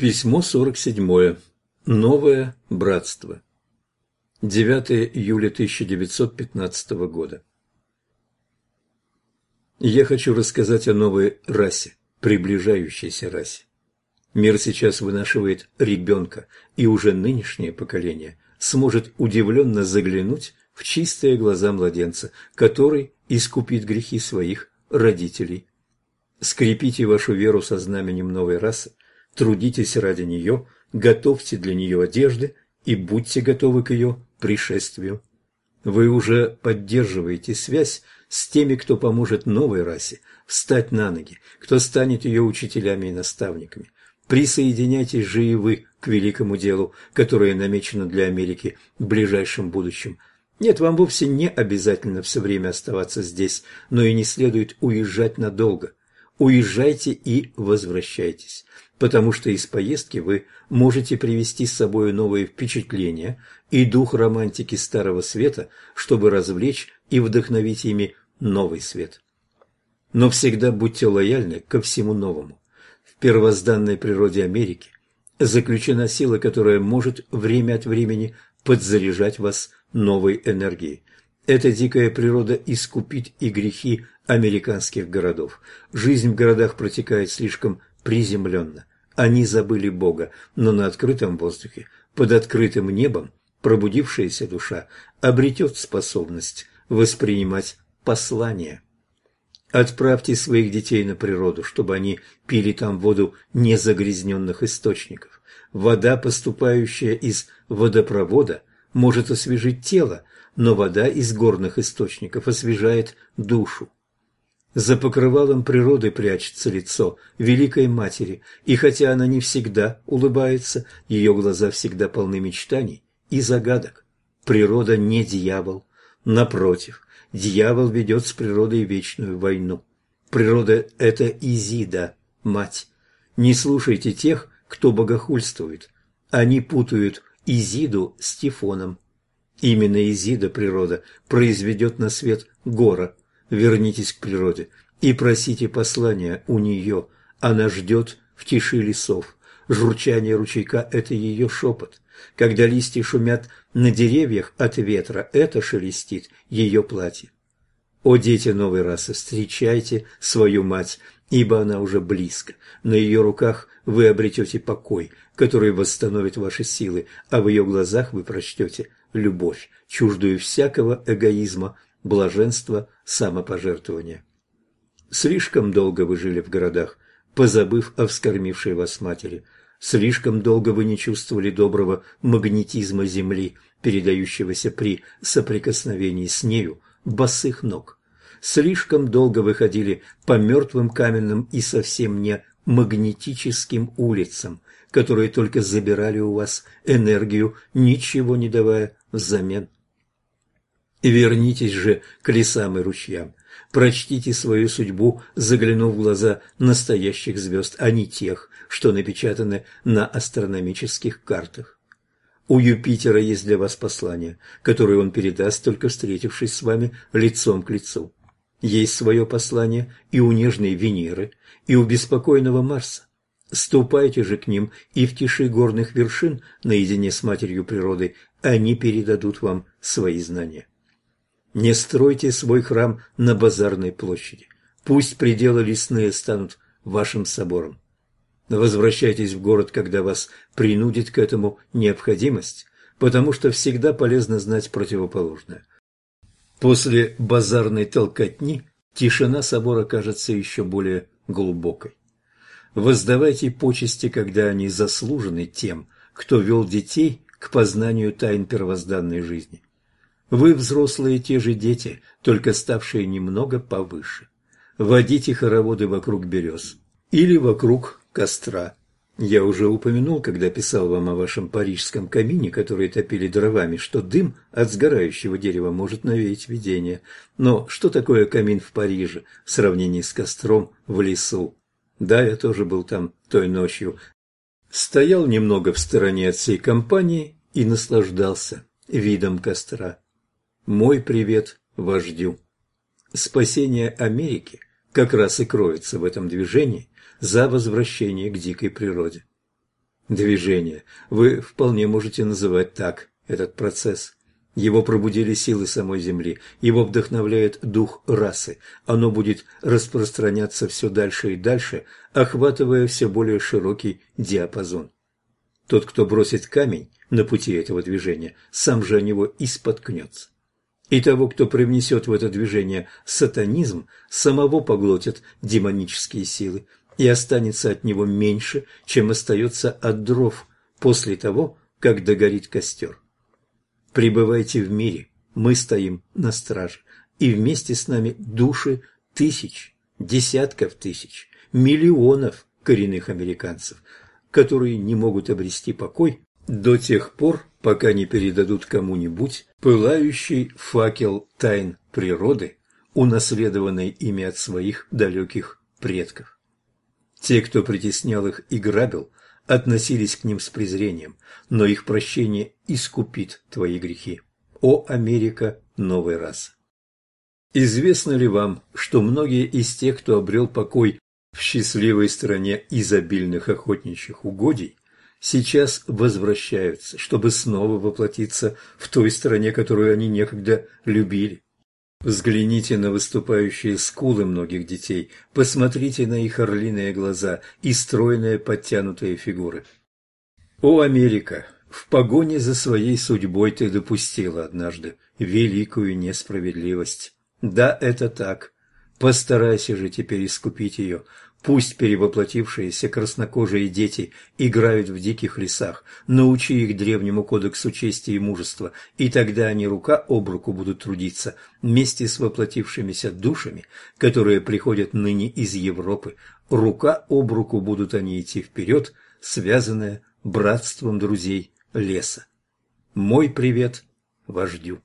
Письмо 47. Новое братство. 9 июля 1915 года. Я хочу рассказать о новой расе, приближающейся расе. Мир сейчас вынашивает ребенка, и уже нынешнее поколение сможет удивленно заглянуть в чистые глаза младенца, который искупит грехи своих родителей. Скрепите вашу веру со знаменем новой расы, трудитесь ради нее, готовьте для нее одежды и будьте готовы к ее пришествию. Вы уже поддерживаете связь с теми, кто поможет новой расе встать на ноги, кто станет ее учителями и наставниками. Присоединяйтесь же и вы к великому делу, которое намечено для Америки в ближайшем будущем. Нет, вам вовсе не обязательно все время оставаться здесь, но и не следует уезжать надолго. Уезжайте и возвращайтесь потому что из поездки вы можете привести с собой новые впечатления и дух романтики Старого Света, чтобы развлечь и вдохновить ими новый свет. Но всегда будьте лояльны ко всему новому. В первозданной природе Америки заключена сила, которая может время от времени подзаряжать вас новой энергией. Эта дикая природа искупит и грехи американских городов. Жизнь в городах протекает слишком приземленно. Они забыли Бога, но на открытом воздухе, под открытым небом, пробудившаяся душа обретет способность воспринимать послание. Отправьте своих детей на природу, чтобы они пили там воду незагрязненных источников. Вода, поступающая из водопровода, может освежить тело, но вода из горных источников освежает душу. За покрывалом природы прячется лицо Великой Матери, и хотя она не всегда улыбается, ее глаза всегда полны мечтаний и загадок. Природа не дьявол. Напротив, дьявол ведет с природой вечную войну. Природа – это Изида, мать. Не слушайте тех, кто богохульствует. Они путают Изиду с Тифоном. Именно Изида, природа, произведет на свет гора – вернитесь к природе и просите послания у нее. Она ждет в тиши лесов. Журчание ручейка – это ее шепот. Когда листья шумят на деревьях от ветра, это шелестит ее платье. О, дети новой расы, встречайте свою мать, ибо она уже близко. На ее руках вы обретете покой, который восстановит ваши силы, а в ее глазах вы прочтете любовь, чуждую всякого эгоизма, блаженства самопожертвования. Слишком долго вы жили в городах, позабыв о вскормившей вас матери. Слишком долго вы не чувствовали доброго магнетизма земли, передающегося при соприкосновении с нею босых ног. Слишком долго вы ходили по мертвым каменным и совсем не магнетическим улицам, которые только забирали у вас энергию, ничего не давая взамен. Вернитесь же к лесам и ручьям. Прочтите свою судьбу, заглянув в глаза настоящих звезд, а не тех, что напечатаны на астрономических картах. У Юпитера есть для вас послание, которое он передаст, только встретившись с вами лицом к лицу. Есть свое послание и у нежной Венеры, и у беспокойного Марса. Ступайте же к ним, и в тиши горных вершин, наедине с Матерью Природой, они передадут вам свои знания. Не стройте свой храм на базарной площади. Пусть пределы лесные станут вашим собором. Возвращайтесь в город, когда вас принудит к этому необходимость, потому что всегда полезно знать противоположное. После базарной толкотни тишина собора кажется еще более глубокой. Воздавайте почести, когда они заслужены тем, кто вел детей к познанию тайн первозданной жизни. Вы, взрослые, те же дети, только ставшие немного повыше. Водите хороводы вокруг берез или вокруг костра. Я уже упомянул, когда писал вам о вашем парижском камине, который топили дровами, что дым от сгорающего дерева может навеять видение. Но что такое камин в Париже в сравнении с костром в лесу? Да, я тоже был там той ночью. Стоял немного в стороне от всей компании и наслаждался видом костра. Мой привет вождю. Спасение Америки как раз и кроется в этом движении за возвращение к дикой природе. движение. Вы вполне можете называть так этот процесс. Его пробудили силы самой Земли, его вдохновляет дух расы. Оно будет распространяться все дальше и дальше, охватывая все более широкий диапазон. Тот, кто бросит камень на пути этого движения, сам же о него и споткнется. И того, кто привнесет в это движение сатанизм, самого поглотят демонические силы, и останется от него меньше, чем остается от дров после того, как догорит костер. Пребывайте в мире, мы стоим на страже, и вместе с нами души тысяч, десятков тысяч, миллионов коренных американцев, которые не могут обрести покой до тех пор, пока не передадут кому-нибудь пылающий факел тайн природы, унаследованный ими от своих далеких предков. Те, кто притеснял их и грабил, относились к ним с презрением, но их прощение искупит твои грехи. О, Америка новой расы! Известно ли вам, что многие из тех, кто обрел покой в счастливой стране изобильных охотничьих угодий, сейчас возвращаются, чтобы снова воплотиться в той стране, которую они некогда любили? Взгляните на выступающие скулы многих детей, посмотрите на их орлиные глаза и стройные подтянутые фигуры. О, Америка! В погоне за своей судьбой ты допустила однажды великую несправедливость. Да, это так. Постарайся же теперь искупить ее, Пусть перевоплотившиеся краснокожие дети играют в диких лесах, научи их древнему кодексу чести и мужества, и тогда они рука об руку будут трудиться вместе с воплотившимися душами, которые приходят ныне из Европы. Рука об руку будут они идти вперед, связанные братством друзей леса. Мой привет вождю.